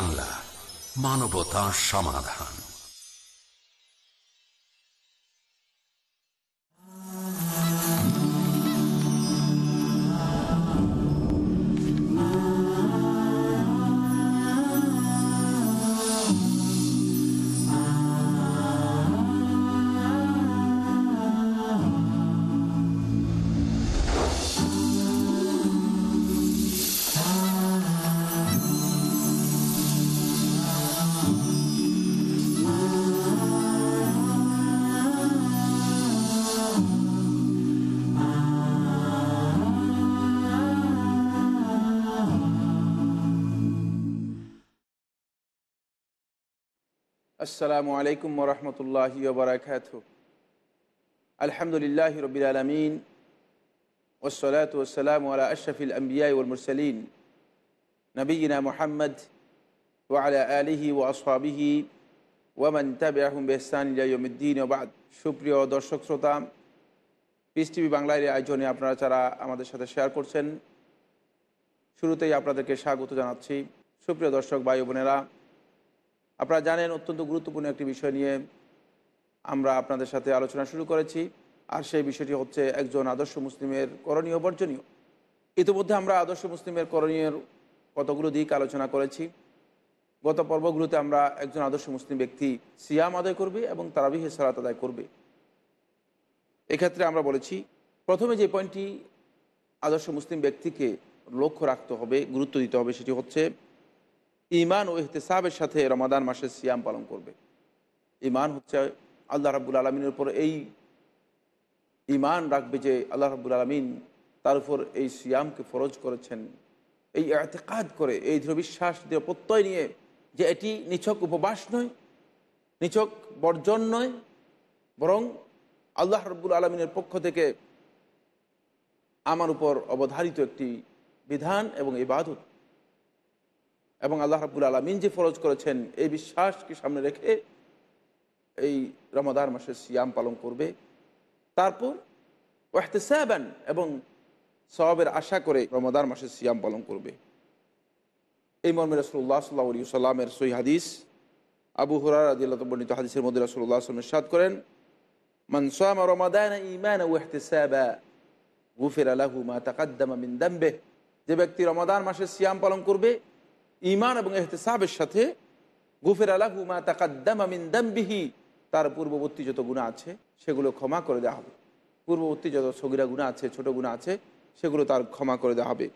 বাংলা মানবতা সমাধান। আসসালামু আলাইকুম রহমতুল্লাহ বারাকাত আলহামদুলিল্লাহ রবিল আলমিন ওসলাত ওসালাম আলা আশরফিল আম্বিয়া ওলমুরসলিন নবীনা মোহাম্মদ ওয়ালা আলিহি ও আসহাবিহি ওয়ামান তাবিআহম বেহসান ইয়মুদ্দিন ওবাদ সুপ্রিয় দর্শক শ্রোতা পিস টিভি বাংলার আয়োজনে আপনারা যারা আমাদের সাথে শেয়ার করছেন, শুরুতেই আপনাদেরকে স্বাগত জানাচ্ছি। সুপ্রিয় দর্শক, ভাই বোনেরা আপনারা জানেন অত্যন্ত গুরুত্বপূর্ণ একটি বিষয় নিয়ে আমরা আপনাদের সাথে আলোচনা শুরু করেছি, আর সেই বিষয়টি হচ্ছে একজন আদর্শ মুসলিমের করণীয় বর্জনীয়। ইতিমধ্যে আমরা আদর্শ মুসলিমের করণীয়ের কতগুলো দিক আলোচনা করেছি। গত পর্বগুলোতে আমরা একজন আদর্শ মুসলিম ব্যক্তি সিয়াম আদায় করবে এবং তারাবিহে সালাত আদায় করবে। এক্ষেত্রে আমরা বলেছি, প্রথমে যে পয়েন্টটি আদর্শ মুসলিম ব্যক্তিকে লক্ষ্য রাখতে হবে, গুরুত্ব দিতে হবে, সেটি হচ্ছে ইমান ও এহতেসাবের সাথে রমাদান মাসে সিয়াম পালন করবে। ইমান হচ্ছে আল্লাহ রাবুল আলমিনের উপর এই ইমান রাখবে যে আল্লাহ রাবুল আলমিন তার উপর এই সিয়ামকে ফরজ করেছেন। এই এতেকাদ করে, এই দৃঢ় বিশ্বাস, দৃঢ় প্রত্যয় নিয়ে যে এটি নিছক উপবাস নয়, নিছক বর্জন নয়, বরং আল্লাহ রব্বুল আলমিনের পক্ষ থেকে আমার উপর অবধারিত একটি বিধান এবং এই ইবাদত এবং আল্লাহ রাবুল আলমিন যে ফরজ করেছেন, এই বিশ্বাসকে সামনে রেখে এই রমাদান মাসে সিয়াম পালন করবে? তারপর, ওয়াহতেসাবান এবং সবের আশা করে রমাদান মাসে সিয়াম পালন করবে। এই মর্মে রসুল্লাহ সাল্লাহ সাল্লামের সই হাদিস, আবু হরার আদিল্লা বর্ণিত হাদিসের মধ্যে রসুল্লাহ আসলাম সাদ করেন মনসাম রমাদান ইমান ওয়াহতেসাবা গুফের আলাহু মা তাকাদ্দামা মিন দাম্বে যে ব্যক্তি রমাদান মাসে সিয়াম পালন করবে ইমান এবং এহতেসাবের সাথে গুফের আলাহু মা তাকাদ্দামা মিন দাম্বিহি, তার পূর্ববর্তী যত গুণা আছে, সেগুলো ক্ষমা করে দেওয়া হবে। পূর্ববর্তী যত সগিরা গুণা আছে, ছোট গুণা আছে, সেগুলো তার ক্ষমা করে দেওয়া হবে।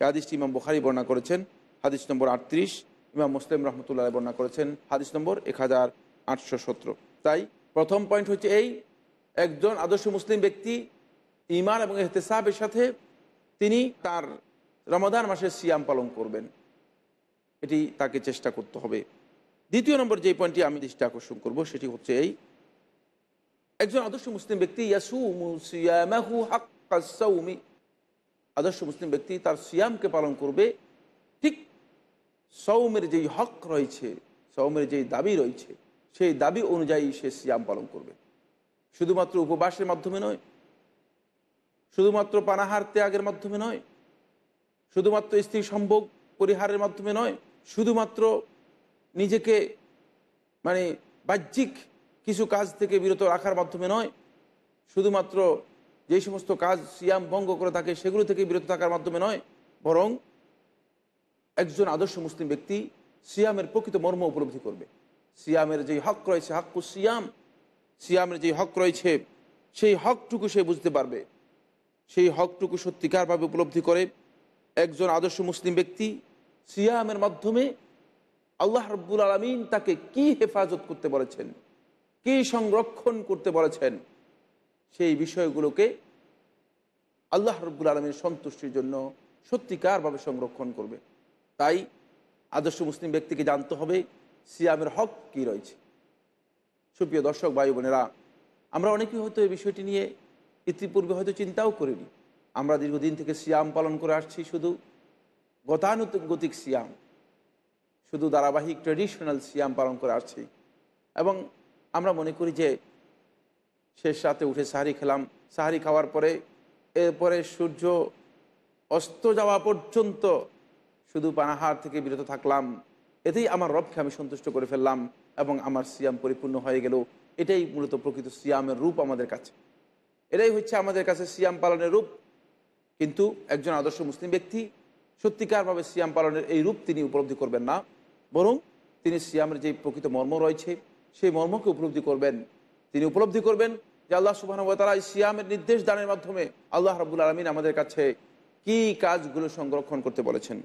হাদিসটি ইমাম বখারি বর্ণনা করেছেন, হাদিস নম্বর আটত্রিশ। ইমাম মুসলিম রহমতুল্লাহ বর্ণনা করেছেন, হাদিস নম্বর এক হাজার আটশো সতেরো। তাই প্রথম পয়েন্ট হচ্ছে এই, একজন আদর্শ মুসলিম ব্যক্তি ইমান এবং এহতেসাবের সাথে তিনি তার রমাদান মাসের সিয়াম পালন করবেন। এটি তাকে চেষ্টা করতে হবে। দ্বিতীয় নম্বর যে পয়েন্টটি আমি দৃষ্টি আকর্ষণ করব, সেটি হচ্ছে এই। একজন আদর্শ মুসলিম ব্যক্তি আদর্শ মুসলিম ব্যক্তি তার সিয়ামকে পালন করবে। ঠিক সৌমের যেই হক রয়েছে সৌমের যেই দাবি রয়েছে, সেই দাবি অনুযায়ী সে সিয়াম পালন করবে। শুধুমাত্র উপবাসের মাধ্যমে নয়, শুধুমাত্র পানাহার ত্যাগের মাধ্যমে নয়, শুধুমাত্র স্ত্রী সম্ভোগ পরিহারের মাধ্যমে নয় শুধুমাত্র নিজেকে মানে বাহ্যিক কিছু কাজ থেকে বিরত রাখার মাধ্যমে নয়, শুধুমাত্র যেই সমস্ত কাজ সিয়াম ভঙ্গ করে থাকে সেগুলো থেকে বিরত থাকার মাধ্যমে নয়, বরং একজন আদর্শ মুসলিম ব্যক্তি সিয়ামের প্রকৃত মর্ম উপলব্ধি করবে। সিয়ামের যেই হক রয়েছে হাক্কু সিয়াম, সিয়ামের যেই হক রয়েছে, সেই হকটুকু সে বুঝতে পারবে। সেই হকটুকু সত্যিকারভাবে উপলব্ধি করে একজন আদর্শ মুসলিম ব্যক্তি সিয়ামের মাধ্যমে আল্লাহ রব্বুল আলমিন তাকে কি হেফাজত করতে বলেছেন? কি সংরক্ষণ করতে বলেছেন? সেই বিষয়গুলোকে আল্লাহ রব্বুল আলমীর সন্তুষ্টির জন্য সত্যিকারভাবে সংরক্ষণ করবে। তাই আদর্শ মুসলিম ব্যক্তিকে জানতে হবে সিয়ামের হক কি রয়েছে। সুপ্রিয় দর্শক, ভাই বোনেরা, আমরা অনেকেই হয়তো এই বিষয়টি নিয়ে ইতিপূর্বে হয়তো চিন্তাও করিনি। আমরা দীর্ঘদিন থেকে সিয়াম পালন করে আসছি শুধু গতানুগতিক সিয়াম। শুধু ধারাবাহিক ট্রেডিশনাল সিয়াম পালন করে আসছি। এবং আমরা মনে করি যে শেষ রাতে উঠে সাহারি খেলাম। সাহারি খাওয়ার পরে, এরপরে সূর্য অস্ত যাওয়া পর্যন্ত শুধু পানাহার থেকে বিরত থাকলাম। এতেই আমার রবকে আমি সন্তুষ্ট করে ফেললাম এবং আমার সিয়াম পরিপূর্ণ হয়ে গেল। এটাই মূলত প্রকৃত সিয়ামের রূপ আমাদের কাছে। এটাই হচ্ছে আমাদের কাছে সিয়াম পালনের রূপ। কিন্তু একজন আদর্শ মুসলিম ব্যক্তি সত্যিকারভাবে সিয়াম পালনের এই রূপ তিনি উপলব্ধি করবেন না, বরং তিনি সিয়ামের যে প্রকৃত মর্ম রয়েছে, সেই মর্মকে উপলব্ধি করবেন। তিনি উপলব্ধি করবেন যে আল্লাহ সুবাহ তারা এই সিয়ামের নির্দেশ দানের মাধ্যমে আল্লাহ রাবুল আলমিন আমাদের কাছে কি কাজগুলো সংরক্ষণ করতে বলেছেন?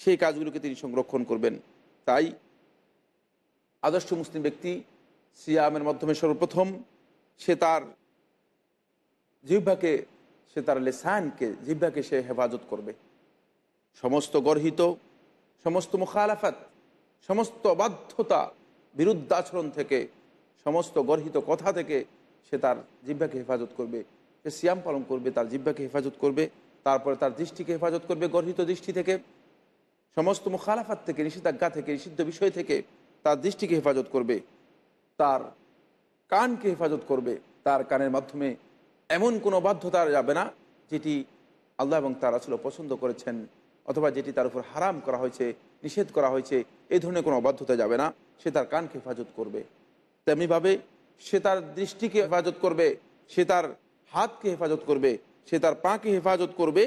সেই কাজগুলোকে তিনি সংরক্ষণ করবেন। তাই আদর্শ মুসলিম ব্যক্তি সিয়ামের মাধ্যমে সর্বপ্রথম সে তার জিহ্বাকে, সে তার লেসানকে, জিহ্বাকে সে হেফাজত করবে। সমস্ত গর্হিত, সমস্ত মুখালাফাত, সমস্ত অবাধ্যতা বিরুদ্ধাচরণ থেকে, সমস্ত গর্হিত কথা থেকে সে তার জিহ্বাকে হেফাজত করবে। সে সিয়াম পালন করবে, তার জিহ্বাকে হেফাজত করবে, তারপরে তার দৃষ্টিকে হেফাজত করবে গর্হিত দৃষ্টি থেকে। সমস্ত মুখালাফাত থেকে, নিষেধাজ্ঞা থেকে, নিষিদ্ধ বিষয় থেকে তার দৃষ্টিকে হেফাজত করবে, তার কানকে হেফাজত করবে। তার কানের মাধ্যমে এমন কোনো বাধ্যতা যাবে না, যেটি আল্লাহ এবং তার আসলে পছন্দ করেছেন। অথবা যেটি তার উপর হারাম করা হয়েছে, নিষেধ করা হয়েছে এই ধরনের কোনো অবাধ্যতা যাবে না। সে তার কানকে হেফাজত করবে। তেমনিভাবে সে তার দৃষ্টিকে হেফাজত করবে, সে তার হাতকে হেফাজত করবে, সে তার পাকে হেফাজত করবে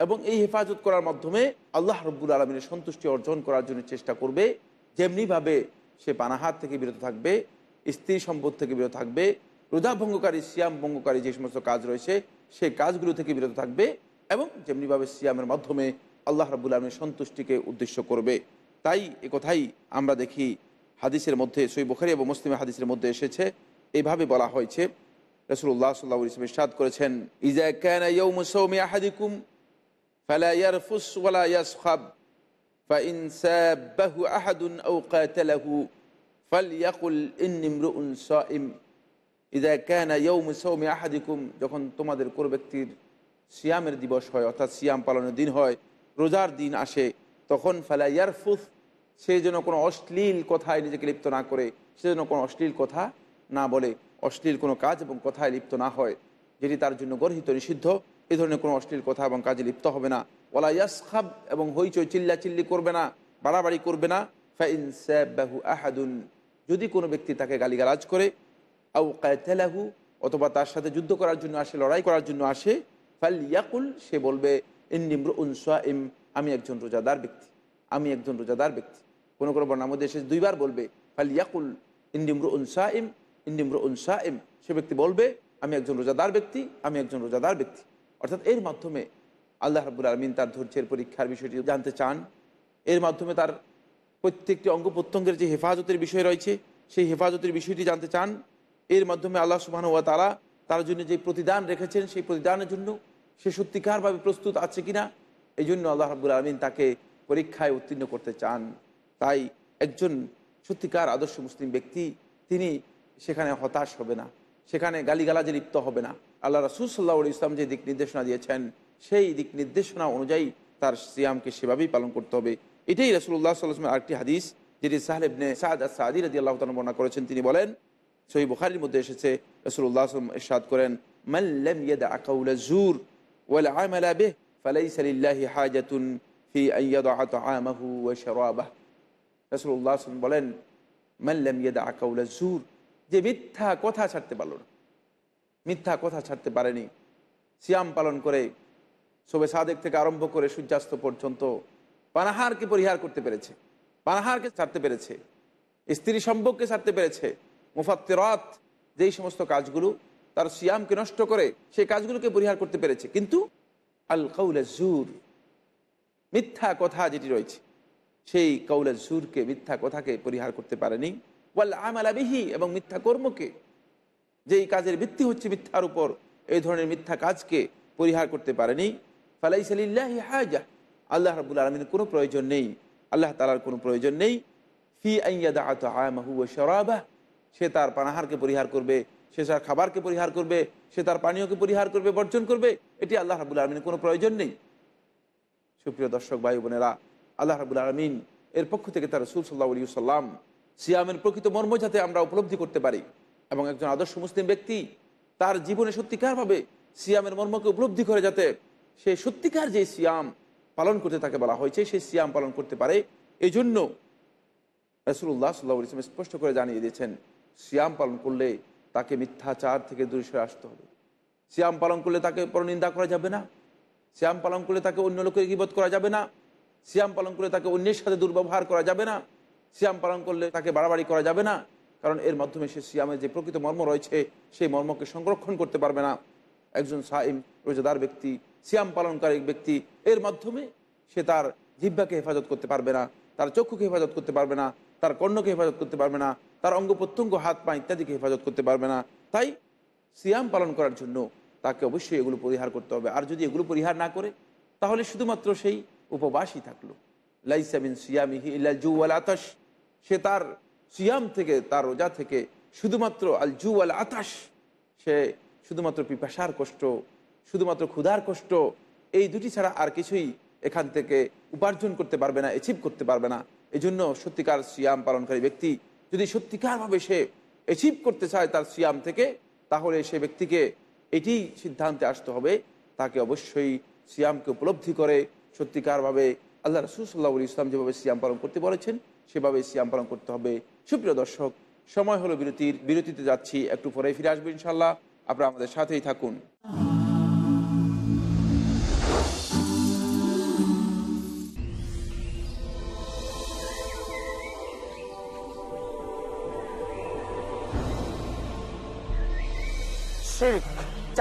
এবং এই হেফাজত করার মাধ্যমে আল্লাহ রব্বুল আলমিনের সন্তুষ্টি অর্জন করার জন্য চেষ্টা করবে। যেমনিভাবে সে পানাহাত থেকে বিরত থাকবে, স্ত্রী সম্পদ থেকে বিরত থাকবে, রোজা ভঙ্গকারী, সিয়াম ভঙ্গকারী যে সমস্ত কাজ রয়েছে সেই কাজগুলো থেকে বিরত থাকবে এবং যেমনিভাবে সিয়ামের মাধ্যমে আল্লাহ রাবুল আলমীর সন্তুষ্টিকে উদ্দেশ্য করবে তাই এ কথাই আমরা দেখি হাদিসের মধ্যে সই বুখারি এবং মুসলিমের হাদিসের মধ্যে এসেছে এইভাবে বলা হয়েছে রসুল্লাহ সাল্লাহ ইসলাম ইসাদ করেছেন ইজা ক্যান ইয়ৌম সৌমি আহাদিকুম ফালা ইয়ারফুস ওয়ালা ইয়াসখাব فإن سابه أحد أو قاتله فليقل إني امرؤ صائم إذا كان يوم صوم أحدكم যখন তোমাদের কোন ব্যক্তির সিয়ামের দিবস হয় অর্থাৎ সিয়াম পালনের দিন হয় রোজার দিন আসে, তখন ফালা ইয়ারফুস, সে যেন কোনো অশ্লীল কথায় নিজেকে লিপ্ত না করে, সে যেন কোনো অশ্লীল কথা না বলে, অশ্লীল কোনো কাজ এবং কথায় লিপ্ত না হয়, যেটি তার জন্য গর্হিত, নিষিদ্ধ এই ধরনের কোনো অশ্লীল কথা এবং কাজে লিপ্ত হবে না। ওলা ইয়াসখাব এবং হইচই চিল্লা চিল্লি করবে না, বাড়াবাড়ি করবে না। ফাইন সাবাহু আহাদুন, যদি কোনো ব্যক্তি তাকে গালিগালাজ করে আউ কায়তেলাহু অথবা তার সাথে যুদ্ধ করার জন্য আসে, লড়াই করার জন্য আসে, ফাল ইয়াকুল, সে বলবে ইন্নিমর উনসাইম আমি একজন রোজাদার ব্যক্তি, আমি একজন রোজাদার ব্যক্তি। কোনো কোনো বর্ণার মধ্যে দুইবার বলবে ফাল ইয়াকুল ইন্দিমর উনসাইম ইন্দিমর উনসাইম সে ব্যক্তি বলবে, আমি একজন রোজাদার ব্যক্তি, আমি একজন রোজাদার ব্যক্তি। অর্থাৎ এর মাধ্যমে আল্লাহ রাবুল আলমিন তার ধৈর্যের পরীক্ষার বিষয়টি জানতে চান। এর মাধ্যমে তার প্রত্যেকটি অঙ্গ প্রত্যঙ্গের যে হেফাজতের বিষয় রয়েছে, সেই হেফাজতের বিষয়টি জানতে চান। এর মাধ্যমে আল্লাহ সুবাহ ওয়া তারা তার জন্য যে প্রতিদান রেখেছেন, সেই প্রতিদানের জন্য সে সত্যিকারভাবে প্রস্তুত আছে কিনা এই জন্য আল্লাহ রাবুল আলমিন তাকে পরীক্ষায় উত্তীর্ণ করতে চান। তাই একজন সত্যিকার আদর্শ মুসলিম ব্যক্তি, তিনি সেখানে হতাশ হবে না, সেখানে গালিগালাজে লিপ্ত হবে না। আল্লাহ রাসুল সাল্লাহ ইসলাম যে দিক নির্দেশনা দিয়েছেন, সেই দিক নির্দেশনা অনুযায়ী তার সিয়ামকে সেভাবেই পালন করতে হবে। এটাই রসুল্লাহ সাল্লামের আরেকটি হাদিস, যেটি সাহেবনে সাদ সাদি রাজি আল্লাহ তালা বর্ণনা করেছেন। তিনি বলেন সই বুখারির মধ্যে এসেছে রসুল্লাহ ইরশাদ করেন মাল্লাম ইয়াদা আকাউলা জুর ওয়াল হাজাতুন ফি তাআমাহু ওয়া বলেন যে মিথ্যা কথা ছাড়তে পারল না। মিথ্যা কথা ছাড়তে পারেনি। সিয়াম পালন করে, শোবে সাদেক থেকে আরম্ভ করে সূর্যাস্ত পর্যন্ত পানাহারকে পরিহার করতে পেরেছে। পানাহারকে ছাড়তে পেরেছে। স্ত্রী সম্ভবকে ছাড়তে পেরেছে। মুফাত্তেরাত, যেই সমস্ত কাজগুলো তার সিয়ামকে নষ্ট করে সেই কাজগুলোকে পরিহার করতে পেরেছে। কিন্তু আল কাউল জুর মিথ্যা কথা যেটি রয়েছে, সেই কৌল জুরকে মিথ্যা কথাকে পরিহার করতে পারেনি। ওয়াল আমালাবিহি এবং মিথ্যা কর্মকে, যেই কাজের ভিত্তি হচ্ছে মিথ্যার উপর, এই ধরনের মিথ্যা কাজকে পরিহার করতে পারেনি। ফালাইসালিল্লাহি হাজা, আল্লাহ রাবুল আলমিনের কোনো প্রয়োজন নেই। আল্লাহ তালার কোনো প্রয়োজন নেই। ফি আইয়াদা আত আমাহু শরাবাহ, সে তার পানাহারকে পরিহার করবে। সে তার খাবারকে পরিহার করবে, সে তার পানীয়কে পরিহার করবে, বর্জন করবে, এটি আল্লাহ রাবুল আলমিনের কোনো প্রয়োজন নেই। সুপ্রিয় দর্শক, ভাই বোনেরা, আল্লাহ রাবুল আলমিন এর পক্ষ থেকে তার রসুল সাল্লাহ আলী সাল্লাম সিয়ামের প্রকৃত মর্ম যাতে আমরা উপলব্ধি করতে পারি এবং একজন আদর্শ মুসলিম ব্যক্তি তার জীবনে সত্যিকারভাবে সিয়ামের মর্মকে উপলব্ধি করে যাতে সে সত্যিকার যে সিয়াম পালন করতে তাকে বলা হয়েছে সে সিয়াম পালন করতে পারে এই জন্য রসুল্লাহ সাল্লাহ ইসলাম স্পষ্ট করে জানিয়ে দিয়েছেন, সিয়াম পালন করলে তাকে মিথ্যাচার থেকে দূরে সরে আসতে হবে। সিয়াম পালন করলে তাকে পরনিন্দা করা যাবে না। সিয়াম পালন করলে তাকে অন্য লোকের গিবত করা যাবে না। সিয়াম পালন করলে তাকে অন্যের সাথে দুর্ব্যবহার করা যাবে না। সিয়াম পালন করলে তাকে বাড়াবাড়ি করা যাবে না। কারণ এর মাধ্যমে সে সিয়ামের যে প্রকৃত মর্ম রয়েছে, সেই মর্মকে সংরক্ষণ করতে পারবে না। একজন সাইম, রোজাদার ব্যক্তি, সিয়াম পালনকারী ব্যক্তি, এর মাধ্যমে সে তার জিহ্বাকে হেফাজত করতে পারবে না, তার চক্ষুকে হেফাজত করতে পারবে না, তার কর্ণকে হেফাজত করতে পারবে না তার অঙ্গ প্রত্যঙ্গ, হাত, পা ইত্যাদিকে হেফাজত করতে পারবে না। তাই সিয়াম পালন করার জন্য তাকে অবশ্যই এগুলো পরিহার করতে হবে। আর যদি এগুলো পরিহার না করে, তাহলে শুধুমাত্র সেই উপবাসই থাকল। লাইসামিন সিয়ামিহি ইল্লা জু আল আতাস সে তার সিয়াম থেকে, তার রোজা থেকে শুধুমাত্র আল জু আল আতাস সে শুধুমাত্র পিপাসার কষ্ট, শুধুমাত্র ক্ষুধার কষ্ট, এই দুটি ছাড়া আর কিছুই এখান থেকে উপার্জন করতে পারবে না অ্যাচিভ করতে পারবে না। এই জন্য সত্যিকার সিয়াম পালনকারী ব্যক্তি যদি সত্যিকারভাবে সে অ্যাচিভ করতে চায় তার সিয়াম থেকে, তাহলে সে ব্যক্তিকে এটি সিদ্ধান্তে আসতে হবে। তাকে অবশ্যই সিয়ামকে উপলব্ধি করে সত্যিকারভাবে আল্লাহ রসুল সাল্লাহ ইসলাম যেভাবে সিয়াম পালন করতে বলেছেন, সেভাবে সিয়াম পালন করতে হবে। সুপ্রিয় দর্শক, সময় হলো বিরতির। বিরতিতে যাচ্ছি, একটু পরে ফিরে আসব ইনশাল্লাহ আপনারা আমাদের সাথেই থাকুন।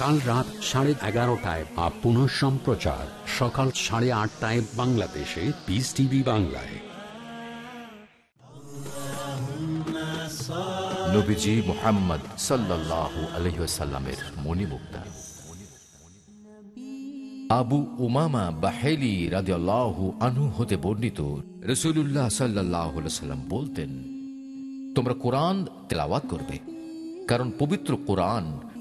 কাল রাত সাড়ে এগারোটায় বা পুনঃ সম্প্রচার। সকাল সাড়ে আটটায় বাংলাদেশে পিস টিভি বাংলায়। আবু উমামা বাহেলি রাদিয়াল্লাহু আনহু হতে বর্ণিত রসুল্লাহ সাল্লাহ সাল্লাম বলতেন, তোমরা কোরআন তেলাওয়াত করবে, কারণ পবিত্র কোরআন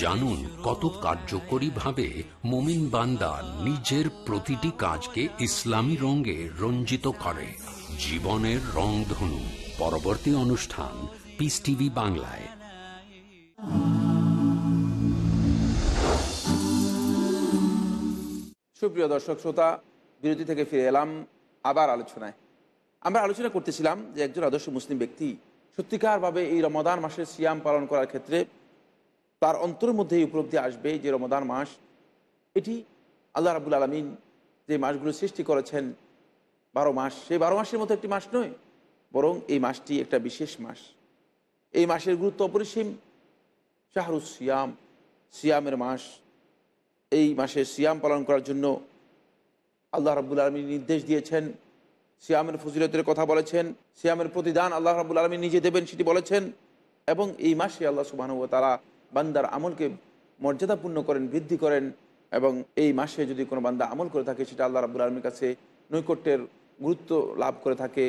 জানুন কত কার্যকরীভাবে মোমিন বান্দা নিজের প্রতিটি কাজকে ইসলামী রঙে রঞ্জিত করে। জীবনের রংধনু। পরবর্তী অনুষ্ঠান পিস টিভি বাংলায়। সুপ্রিয় দর্শক, শ্রোতা, বিরতি থেকে ফিরে এলাম আবার আলোচনায়। আমরা আলোচনা করতেছিলাম যে একজন আদর্শ মুসলিম ব্যক্তি সত্যিকারভাবে এই রমাদান মাসের সিয়াম পালন করার ক্ষেত্রে তার অন্তরের মধ্যে এই উপলব্ধি আসবে যে রমদান মাস, এটি আল্লাহ রাবুল আলমিন যে মাসগুলো সৃষ্টি করেছেন, বারো মাস, সেই বারো মাসের মতো একটি মাস নয়, বরং এই মাসটি একটা বিশেষ মাস। এই মাসের গুরুত্ব অপরিসীম শাহরুজ সিয়াম, সিয়ামের মাস। এই মাসে সিয়াম পালন করার জন্য আল্লাহ রাবুল আলমী নির্দেশ দিয়েছেন, সিয়ামের ফজিলতের কথা বলেছেন, সিয়ামের প্রতিদান আল্লাহ রাবুল আলমী নিজে দেবেন, সেটি বলেছেন, এবং এই মাসে আল্লাহ সুবাহ তারা বান্দার আমলকে মর্যাদাপূর্ণ করেন, বৃদ্ধি করেন এবং এই মাসে যদি কোনো বান্দা আমল করে থাকে, সেটা আল্লাহ রাবুল আলমীর কাছে নৈকট্যের গুরুত্ব লাভ করে থাকে।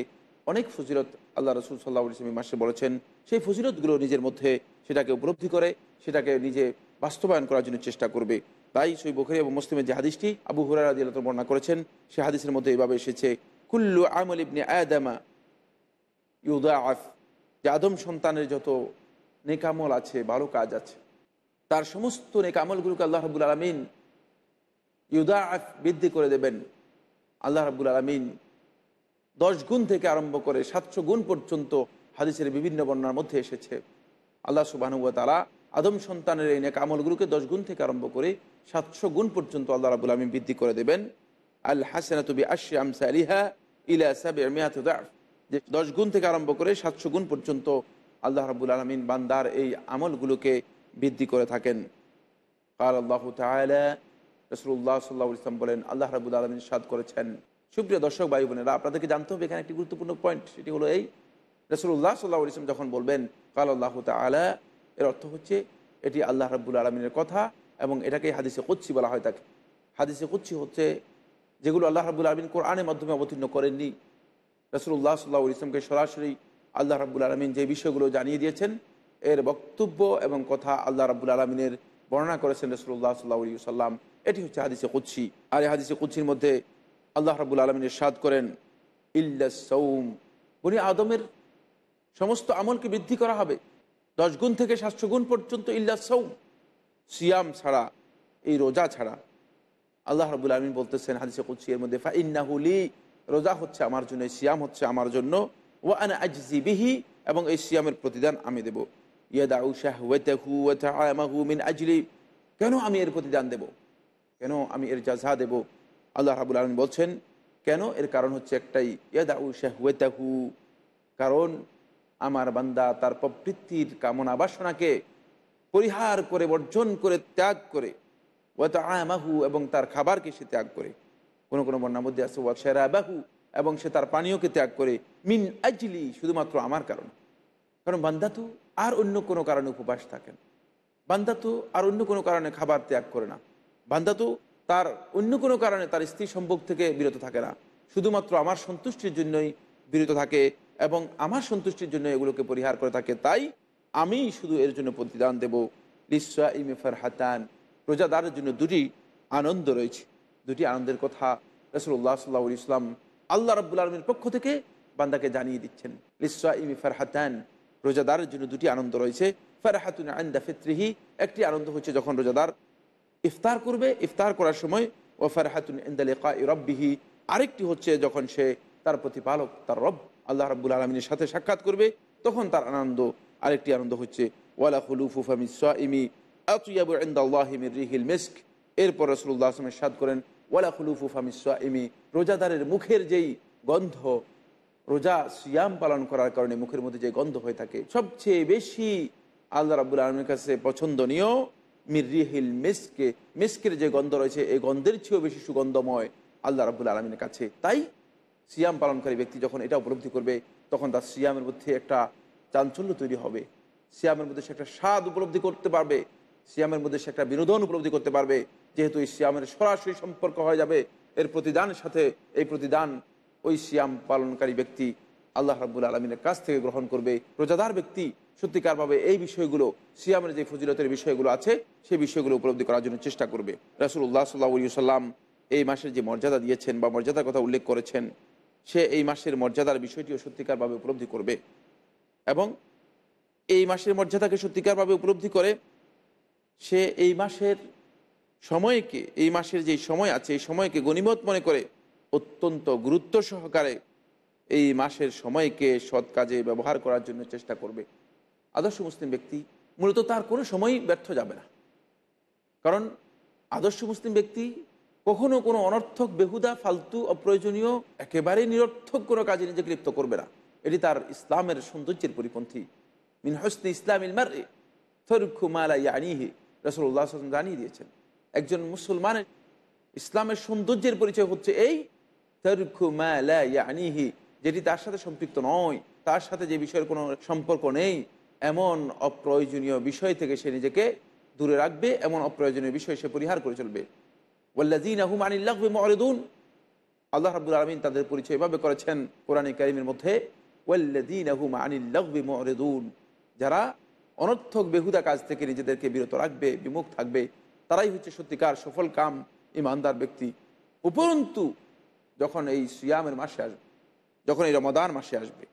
অনেক ফজিলত আল্লাহ রসুল সাল্লাহ ইসলাম মাসে বলেছেন, সেই ফজিলতগুলো নিজের মধ্যে সেটাকে উপলব্ধি করে, সেটাকে নিজে বাস্তবায়ন করার জন্য চেষ্টা করবে। তাই সই বখরি এবং মুসলিমের যে হাদিসটি আবু হুরারা দিল বর্ণনা করেছেন, সে হাদিসের মধ্যে এইভাবে এসেছে, কুল্লু আমল ইবনে আদামা ইউদাআফ যে আদম সন্তানের যত নেকামল আছে, ভালো কাজ আছে। তার সমস্ত নেকামলগুলোকে আল্লাহ রাবুল আলমিন ইউদাআফ বৃদ্ধি করে দেবেন। আল্লাহ রাবুল আলমিন দশ গুণ থেকে আরম্ভ করে সাতশো গুণ পর্যন্ত হাদিসের বিভিন্ন বর্ণার মধ্যে এসেছে। আল্লাহ সুবাহানুয়া তারা আদম সন্তানের এই নেক আমলগুলোকে দশ গুণ থেকে আরম্ভ করে সাতশো গুণ পর্যন্ত আল্লাহ রাবুল আলমী বৃদ্ধি করে দেবেন। আল হাসানা তুবি আশি আমসা আলিহা ইলা সাবে মিয়াত যে দশ গুণ থেকে আরম্ভ করে সাতশো গুণ পর্যন্ত আল্লাহ রাবুল আলমিন বান্দার এই আমলগুলোকে বৃদ্ধি করে থাকেন। কাল আল্লাহ তালা রসুল্লাহ সাল্লাহ ইসলাম বলেন, আল্লাহ রাবুল আলমিন সাদ করেছেন। সুপ্রিয় দর্শক ভাই বোনেরা আপনাদেরকে জানতে হবে এখানে একটি গুরুত্বপূর্ণ পয়েন্ট সেটি হলো এই। রসুল্লাহ সাল্লাহ ইসলাম যখন বলবেন কাল আল্লাহ তালা এর অর্থ হচ্ছে এটি আল্লাহ রাবুল আলমিনের কথা এবং এটাকে হাদিসে কুচ্ছি বলা হয় তাকে। হাদিসে কুচ্ছি হচ্ছে যেগুলো আল্লাহ রাবুল আলমিন কোরআনের মাধ্যমে অবতীর্ণ করেননি। রসুল্লাহ সাল্লাহ ইসলামকে সরাসরি আল্লাহ রাবুল আলমিন যে বিষয়গুলো জানিয়ে দিয়েছেন, এর বক্তব্য এবং কথা আল্লাহ রাবুল আলমিনের বর্ণনা করেছেন রসুল্লাহ সাল্লাহ সাল্লাম এটি হচ্ছে হাদিসে কুচ্ছি আর এই হাদিসে কুচ্ছির মধ্যে আল্লাহ রাবুল আলমিন সাদ করেন, ইল্লা সৌম। বনি আদমের সমস্ত আমলকে বৃদ্ধি করা হবে। দশ গুণ থেকে সাতশো গুণ পর্যন্ত ইল্লা সৌম। সিয়াম ছাড়া, এই রোজা ছাড়া। আল্লাহ রাবুল আলমিন বলতেছেন হাদিসে কুচ্ছি এর মধ্যে, ফা ইন্নাহুলি রোজা হচ্ছে আমার জন্য, সিয়াম হচ্ছে আমার জন্য। ও আনা আজজি বিহি, এবং এই সিয়ামের প্রতিদান আমি দেবো। ইয়াদাউ তাআমাহু মিন আজলি, কেন আমি এর প্রতিদান দেব? কেন আমি এর জাজা দেব? আল্লাহ রাবুল আলমিন বলছেন, কেন? এর কারণ হচ্ছে একটাই, ইয়াদাউ শাহওয়াতাহু, কারণ আমার বান্দা তার প্রবৃত্তির কামনা বাসনাকে পরিহার করে, বর্জন করে, ত্যাগ করে ওয়াত আমাহু এবং তার খাবারকে সে ত্যাগ করে। কোনো কোনো বন্যার মধ্যে আছে, ওয়া সেরাবাহু এবং সে তার পানীয়কে ত্যাগ করে মিন আজলি, শুধুমাত্র আমার কারণে। কারণ বান্দা তো আর অন্য কোনো কারণে উপবাস থাকেন। বান্দা তো আর অন্য কোনো কারণে খাবার ত্যাগ করে না। বান্দা তো তার অন্য কোনো কারণে তার স্ত্রী সম্ভোগ থেকে বিরত থাকে না। শুধুমাত্র আমার সন্তুষ্টির জন্যই বিরত থাকে এবং আমার সন্তুষ্টির জন্য এগুলোকে পরিহার করে থাকে। তাই আমি শুধু এর জন্য প্রতিদান দেব। লিসা ইমেফার হাতান রোজাদারের জন্য দুটি আনন্দ রয়েছে। দুটি আনন্দের কথা রসুল্লাহ সাল্লাহ ইসলাম আল্লাহ রব্বুল আলমীর পক্ষ থেকে বান্দাকে জানিয়ে দিচ্ছেন লিসা ইমিফার হাতান রোজাদারের জন্য দুটি আনন্দ রয়েছে। ফারহাতুন আন্দা ফিত্রিহি, একটি আনন্দ হচ্ছে যখন রোজাদার ইফতার করবে, ইফতার করার সময়, ও ফারহাতুন ইন্দালেকা রব্বিহি, আরেকটি হচ্ছে যখন সে তার প্রতিপালক, তার রব, আল্লাহ রাবুল আলমিনের সাথে সাক্ষাৎ করবে, তখন তার আনন্দ, আরেকটি আনন্দ হচ্ছে, ওয়ালা খুলুফুফামি সাইমি আতুয়াবু ইন্দাল্লাহিমির রিহিল মিস্ক, এরপর রসুল্লাহ আসলামের সাদ করেন ওয়ালা খুলুফুফামি সাইমি, রোজাদারের মুখের যেই গন্ধ, রোজা সিয়াম পালন করার কারণে মুখের মধ্যে যে গন্ধ হয়ে থাকে, সবচেয়ে বেশি আল্লাহ রাবুল আলমের কাছে পছন্দনীয় মির রিহিল মিসকে, মিসকের যে গন্ধ রয়েছে, এই গন্ধের চেয়েও বেশি সুগন্ধময় আল্লাহ রাবুল আলমিনের কাছে। তাই সিয়াম পালনকারী ব্যক্তি যখন এটা উপলব্ধি করবে, তখন তার সিয়ামের মধ্যে একটা চাঞ্চল্য তৈরি হবে। সিয়ামের মধ্যে সে একটা স্বাদ উপলব্ধি করতে পারবে, সিয়ামের মধ্যে সে একটা বিনোদন উপলব্ধি করতে পারবে যেহেতু এই সরাসরি সম্পর্ক হয়ে যাবে, এর প্রতিদানের সাথে এই প্রতিদান ওই সিয়াম পালনকারী ব্যক্তি আল্লাহ রাবুল আলমিনের কাছ থেকে গ্রহণ করবে। রোজাদার ব্যক্তি সত্যিকারভাবে এই বিষয়গুলো, সিয়ামের যে ফজিলতের বিষয়গুলো আছে, সেই বিষয়গুলো উপলব্ধি করার জন্য চেষ্টা করবে। রাসুল্লাহ সাল্লাহ সাল্লাম এই মাসের যে মর্যাদা দিয়েছেন বা মর্যাদার কথা উল্লেখ করেছেন, সে এই মাসের মর্যাদার বিষয়টিও সত্যিকারভাবে উপলব্ধি করবে। এবং এই মাসের মর্যাদাকে সত্যিকারভাবে উপলব্ধি করে, সে এই মাসের সময়কে, এই মাসের যে সময় আছে, এই সময়কে গণিমত মনে করে অত্যন্ত গুরুত্ব সহকারে এই মাসের সময়কে সৎ কাজে ব্যবহার করার জন্য চেষ্টা করবে। আদর্শ মুসলিম ব্যক্তি মূলত তার কোনো সময়ই ব্যর্থ যাবে না। কারণ আদর্শ মুসলিম ব্যক্তি কখনো কোনো অনর্থক, বেহুদা, ফালতু, অপ্রয়োজনীয়, একেবারেই নিরর্থক কোনো কাজে নিজেকে লিপ্ত করবে না। এটি তার ইসলামের সৌন্দর্যের পরিপন্থী। মিন হসনি ইসলাম ইলমার থরুক্ষু মালা ইয়ানিহি রসুল্লাহ আসলাম জানিয়ে দিয়েছেন। একজন মুসলমানের ইসলামের সৌন্দর্যের পরিচয় হচ্ছে এই তরুক্ষু মালা যেটি তার সাথে সম্পৃক্ত নয়। তার সাথে যে বিষয়ের কোনো সম্পর্ক নেই, এমন অপ্রয়োজনীয় বিষয় থেকে সে নিজেকে দূরে রাখবে, এমন অপ্রয়োজনীয় বিষয় সে পরিহার করে চলবে। মরেদুন আল্লাহ রাবুল আলমিন তাদের পরিচয় এভাবে করেছেন কোরআনী কারিমের মধ্যে মরেদুন যারা অনর্থক বেহুদা কাজ থেকে নিজেদেরকে বিরত রাখবে, বিমুখ থাকবে তারাই হচ্ছে সত্যিকার সফল, কাম, ইমানদার ব্যক্তি। উপরন্তু, যখন এই সিয়ামের মাসে আসবে, যখন এই রমাদান মাসে আসবে,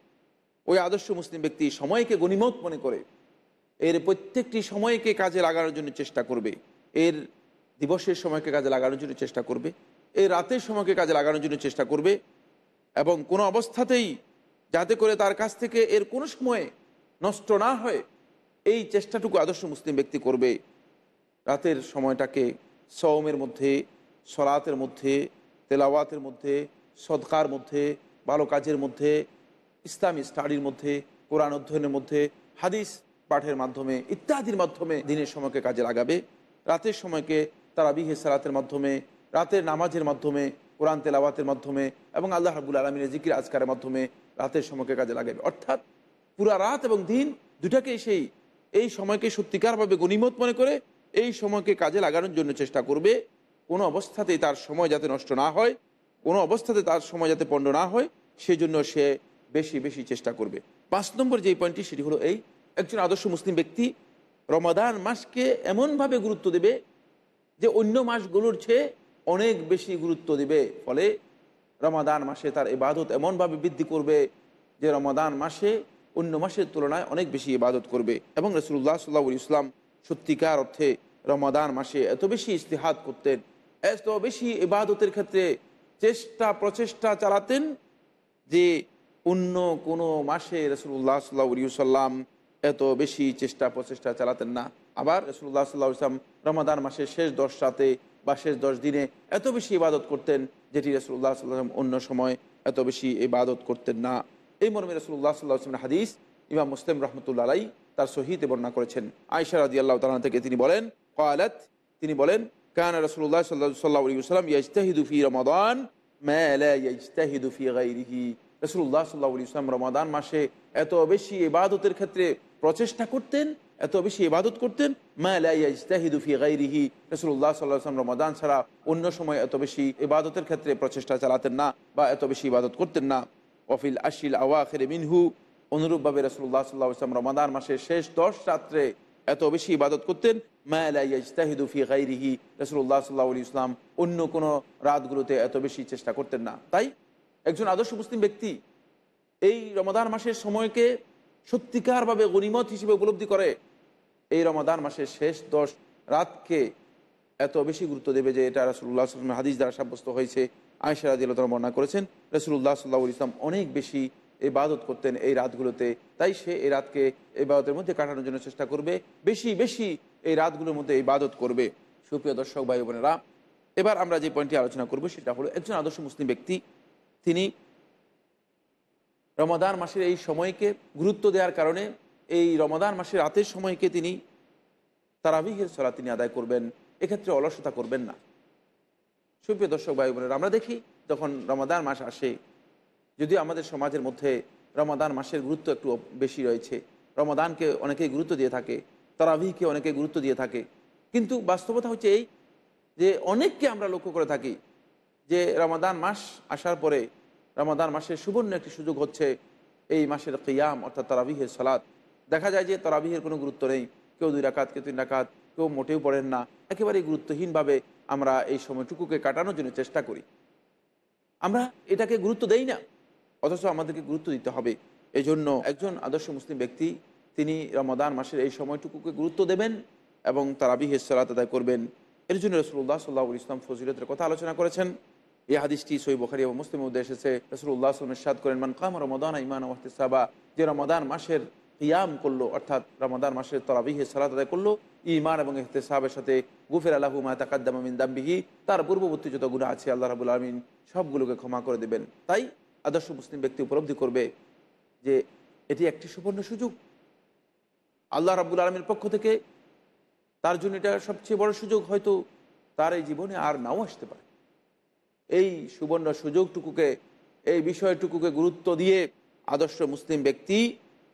ওই আদর্শ মুসলিম ব্যক্তি সময়কে গণিমত মনে করে, এর প্রত্যেকটি সময়কে কাজে লাগানোর জন্য চেষ্টা করবে, এর দিবসের সময়কে কাজে লাগানোর জন্য চেষ্টা করবে এই রাতের সময়কে কাজে লাগানোর জন্য চেষ্টা করবে, এবং কোনো অবস্থাতেই যাতে করে তার কাছ থেকে এর কোনো সময়ে নষ্ট না হয় এই চেষ্টাটুকু আদর্শ মুসলিম ব্যক্তি করবে। রাতের সময়টাকে সওমের মধ্যে, সলাতের মধ্যে, তেলাওয়াতের মধ্যে, সদকার মধ্যে, ভালো কাজের মধ্যে, ইসলামী স্টাডির মধ্যে, কোরআন অধ্যয়নের মধ্যে, হাদিস পাঠের মাধ্যমে, ইত্যাদির মাধ্যমে দিনের সময়কে কাজে লাগাবে। রাতের সময়কে তারা বিহে সালাতের মাধ্যমে, রাতের নামাজের মাধ্যমে, কোরআন তেলাওয়াতের মাধ্যমে এবং আল্লাহ রাবুল আলমিনের জিকির আজকারের মাধ্যমে রাতের সময়কে কাজে লাগাবে। অর্থাৎ পুরা রাত এবং দিন দুটাকেই সেই, এই সময়কে সত্যিকারভাবে গণিমত মনে করে এই সময়কে কাজে লাগানোর জন্য চেষ্টা করবে। কোনো অবস্থাতেই তার সময় যাতে নষ্ট না হয়, কোনো অবস্থাতে তার সময় যাতে পণ্ড না হয়, সেজন্য সে বেশি বেশি চেষ্টা করবে। পাঁচ নম্বর যে পয়েন্টটি, সেটি হলো এই, একজন আদর্শ মুসলিম ব্যক্তি রমাদান মাসকে এমনভাবে গুরুত্ব দেবে যে অন্য মাসগুলোর চেয়ে অনেক বেশি গুরুত্ব দেবে। ফলে রমাদান মাসে তার ইবাদত এমনভাবে বৃদ্ধি করবে যে রমাদান মাসে অন্য মাসের তুলনায় অনেক বেশি ইবাদত করবে এবং রসুল্লাহ সাল্লাহ ইসলাম সত্যিকার অর্থে রমাদান মাসে এত বেশি ইস্তেহাদ করতেন, এত বেশি ইবাদতের ক্ষেত্রে চেষ্টা প্রচেষ্টা চালাতেন যে অন্য কোনো মাসে রসুল্লাহ সাল্লাহ সাল্লাম এত বেশি চেষ্টা প্রচেষ্টা চালাতেন না। আবার রসুল্লাহ সাল্লাহ ইসলাম রমাদান মাসের শেষ দশ রাতে বা শেষ দশ দিনে এত বেশি ইবাদত করতেন যেটি রসুল্লাহ সাল্লাম অন্য সময় এত বেশি ইবাদত করতেন না। এই মর্মে রসুল্লাহ সাল্লাহ আসলামের হাদিস ইমাম মুসলিম রহমতুল্লা আলাই তার সহিতে বর্ণনা করেছেন। আয়সা রাজি আল্লাহ তালা থেকে তিনি বলেন, কালাত তিনি বলেন, কান রসুল্লাহ সাল্লাহ সাল্লাম ইয়াজতাহিদু রমাদান মা লা গাইরিহি রসুল্লাহ সাল্লাহ রমাদান মাসে এত বেশি ইবাদতের ক্ষেত্রে প্রচেষ্টা করতেন, এত বেশি ইবাদত করতেন মাহিদুফি রসুল্লাহ সাল্লাম রমাদান ছাড়া অন্য সময় এত বেশি ইবাদতের ক্ষেত্রে প্রচেষ্টা চালাতেন না বা এত বেশি ইবাদত করতেন না। ওফিল আশিল আওয়া আওয়াখের মিনহু। অনুরূপভাবে রসুল্লাহ সাল্লাহ ইসলাম রমাদান মাসের শেষ দশ রাত্রে এত বেশি ইবাদত করতেন মাহিদুফি গাইরিহি রসুল্লাহ সাল্লাহ ইসলাম অন্য কোনো রাতগুলোতে এত বেশি চেষ্টা করতেন না। তাই একজন আদর্শ মুসলিম ব্যক্তি এই রমাদান মাসের সময়কে সত্যিকারভাবে গণিমত হিসেবে উপলব্ধি করে, এই রমাদান মাসের শেষ দশ রাতকে এত বেশি গুরুত্ব দেবে যে এটা রসুল্লাহ আসলামের হাদিস দ্বারা সাব্যস্ত হয়েছে। আয়সা রাজি আল্লাহ বর্ণনা করেছেন রসুল্লাহ সাল্লাহ ইসলাম অনেক বেশি ইবাদত করতেন এই রাতগুলোতে। তাই সে এই রাতকে ইবাদতের মধ্যে কাটানোর জন্য চেষ্টা করবে। বেশি বেশি এই রাতগুলোর মধ্যে ইবাদত করবে। সুপ্রিয় দর্শক, ভাই বোনেরা, এবার আমরা যে পয়েন্টটি আলোচনা করব সেটা হলো একজন আদর্শ মুসলিম ব্যক্তি, তিনি রমাদান মাসের এই সময়কে গুরুত্ব দেওয়ার কারণে এই রমাদান মাসের রাতের সময়কে তিনি তারাবিহের সলা তিনি আদায় করবেন। এক্ষেত্রে অলসতা করবেন না। সুপ্রিয় দর্শক, ভাই বোনেরা, আমরা দেখি যখন রমাদান মাস আসে যদিও আমাদের সমাজের মধ্যে রমাদান মাসের গুরুত্ব একটু বেশি রয়েছে। রমাদানকে অনেকেই গুরুত্ব দিয়ে থাকে, তারাবিহকে অনেকে গুরুত্ব দিয়ে থাকে। কিন্তু বাস্তবতা হচ্ছে এই যে অনেককে আমরা লক্ষ্য করে থাকি যে রমাদান মাস আসার পরে রমাদান মাসের সুবর্ণ একটি সুযোগ হচ্ছে এই মাসের কিয়াম, অর্থাৎ তারাবিহের সালাদ দেখা যায় যে তারাবিহের কোনো গুরুত্ব নেই। কেউ দুই রাকাত, কেউ তিন রাকাত, কেউ মোটেও পড়েন না। একেবারেই গুরুত্বহীনভাবে আমরা এই সময়টুকুকে কাটানোর জন্য চেষ্টা করি। আমরা এটাকে গুরুত্ব দেই না। অথচ আমাদেরকে গুরুত্ব দিতে হবে। এই জন্য একজন আদর্শ মুসলিম ব্যক্তি, তিনি রমাদান মাসের এই সময়টুকুকে গুরুত্ব দেবেন এবং তারাবিহের সালাত আদায় করবেন। এর জন্য রসুল্লাহ সাল্লাহ ইসলাম ফজিলতের কথা আলোচনা করেছেন। এই হাদিসটি সই বখারি এবং মুসলিম মধ্যে এসেছে। রসুল্লাহ আসলাম ইরশাদ করেন, মান কাম রমদান ইমান সাবা যে রমাদান মাসের কিয়াম করল, অর্থাৎ রমাদান মাসের তরাবিহে সালাত আদায় করল ইমান এবং ইহতেসাবের সাথে গুফের আল্লাহু মা তাকাদ্দামিন দাম্বিহি, তার পূর্ববর্তী যত গুণা আছে, আল্লাহ রাবুল আলমিন সবগুলোকে ক্ষমা করে দেবেন। তাই আদর্শ মুসলিম ব্যক্তি উপলব্ধি করবে যে এটি একটি সুবর্ণ সুযোগ। আল্লাহ রাবুল আলমীর পক্ষ থেকে তার জন্য এটা সবচেয়ে বড় সুযোগ, হয়তো তার এই জীবনে আর নাও আসতে পারে। এই সুবর্ণ সুযোগটুকুকে, এই বিষয়টুকুকে গুরুত্ব দিয়ে আদর্শ মুসলিম ব্যক্তি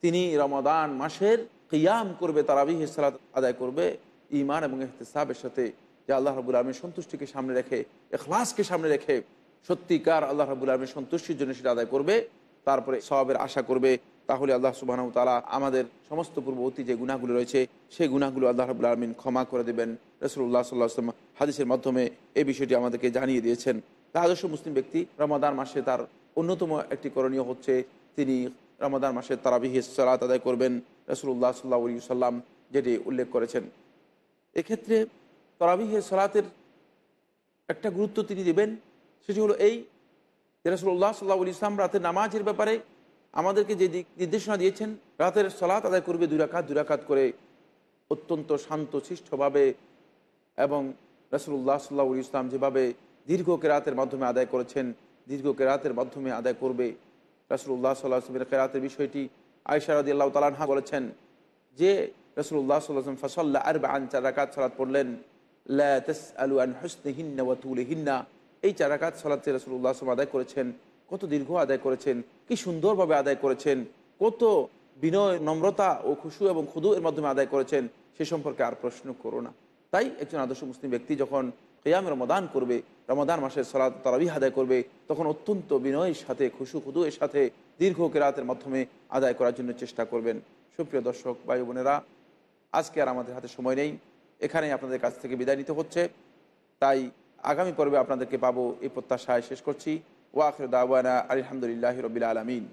তিনি রমাদান মাসের কিয়াম করবে, তারাবিহ সালাত আদায় করবে ইমান এবং এহতেসাবের সাথে। যে আল্লাহ রাবুল আলমীর সন্তুষ্টিকে সামনে রেখে এখলাসকে সামনে রেখে সত্যিকার আল্লাহ রাবুল আলমীর সন্তুষ্টির জন্য সেটা আদায় করবে, তারপরে সবের আশা করবে, তাহলে আল্লাহ সুবাহ তালা আমাদের সমস্ত পূর্ববর্তী যে গুণাগুলো রয়েছে, সেই গুণাগুলো আল্লাহ রাবুল আলমিন ক্ষমা করে দেবেন। রসুল্লাহ সাল্লাহ আসলাম হাদিসের মাধ্যমে এই বিষয়টি আমাদেরকে জানিয়ে দিয়েছেন। আদর্শ মুসলিম ব্যক্তি রমাদান মাসে তার অন্যতম একটি করণীয় হচ্ছে তিনি রমাদান মাসে তারাবিহি সালাত আদায় করবেন রসুল্লাহ সাল্লাহ আলী সাল্লাম যেটি উল্লেখ করেছেন। এক্ষেত্রে তারাবিহে সালাতের একটা গুরুত্ব তিনি দেবেন সেটি হলো এই রসুল্লাহ সাল্লাহ ইসলাম রাতের নামাজের ব্যাপারে আমাদেরকে যে দিক নির্দেশনা দিয়েছেন, রাতের সালাত আদায় করবে দুরাকাত দুরাকাত করে অত্যন্ত শান্ত, শিষ্টভাবে এবং রসুল্লাহ সাল্লাহ আলী ইসলাম যেভাবে দীর্ঘ কেরাতের মাধ্যমে আদায় করেছেন, দীর্ঘ কেরাতের মাধ্যমে আদায় করবে রসুল্লাহ সাল্লাহ আসলামের কেরাতের বিষয়টি আয়সারদি আল্লাহ তালাহা বলেছেন যে রসুল্লাহ সাল্লাম ফসল্লা আর আন চার রাকাত সালাত পড়লেন লাস আলু আন হসনে হিন্না ওয়াতুল হিন্না এই চার রাকাত সালাতে রসুল্লাহ আসলাম আদায় করেছেন, কত দীর্ঘ আদায় করেছেন, কি সুন্দরভাবে আদায় করেছেন, কত বিনয়, নম্রতা ও খুশু এবং খুদু এর মাধ্যমে আদায় করেছেন, সে সম্পর্কে আর প্রশ্ন করো না। তাই একজন আদর্শ মুসলিম ব্যক্তি যখন কেয়াম রমাদান করবে, রমাদান মাসের সালাদ তারাবি আদায় করবে, তখন অত্যন্ত বিনয়ের সাথে, খুশু খুদু এর সাথে দীর্ঘ কেরাতের মাধ্যমে আদায় করার জন্য চেষ্টা করবেন। সুপ্রিয় দর্শক, ভাই বোনেরা, আজকে আর আমাদের হাতে সময় নেই। এখানেই আপনাদের কাছ থেকে বিদায় নিতে হচ্ছে। তাই আগামী পর্বে আপনাদেরকে পাবো এই প্রত্যাশায় শেষ করছি। ওয়াখির দাওয়ানা আলহামদুলিল্লাহ রবিল আলমিন।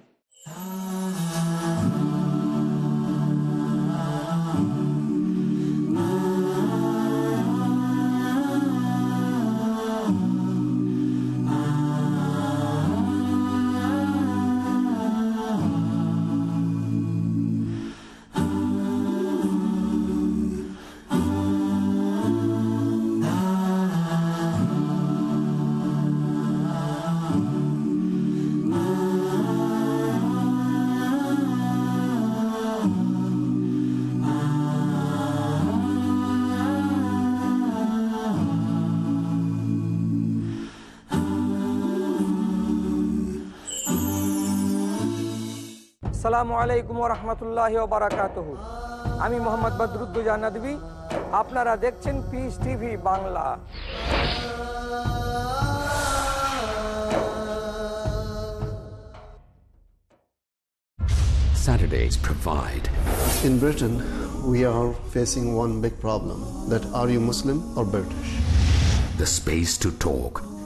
সালামু আলাইকুম রহমতুল্লাহ বারাকাত আমি মোহাম্মদ বদরুদ্দুজা নদী আপনারা দেখছেন Peace TV Bangla Saturdays provide. In Britain, we are facing one big problem that are you Muslim or British? The space to talk.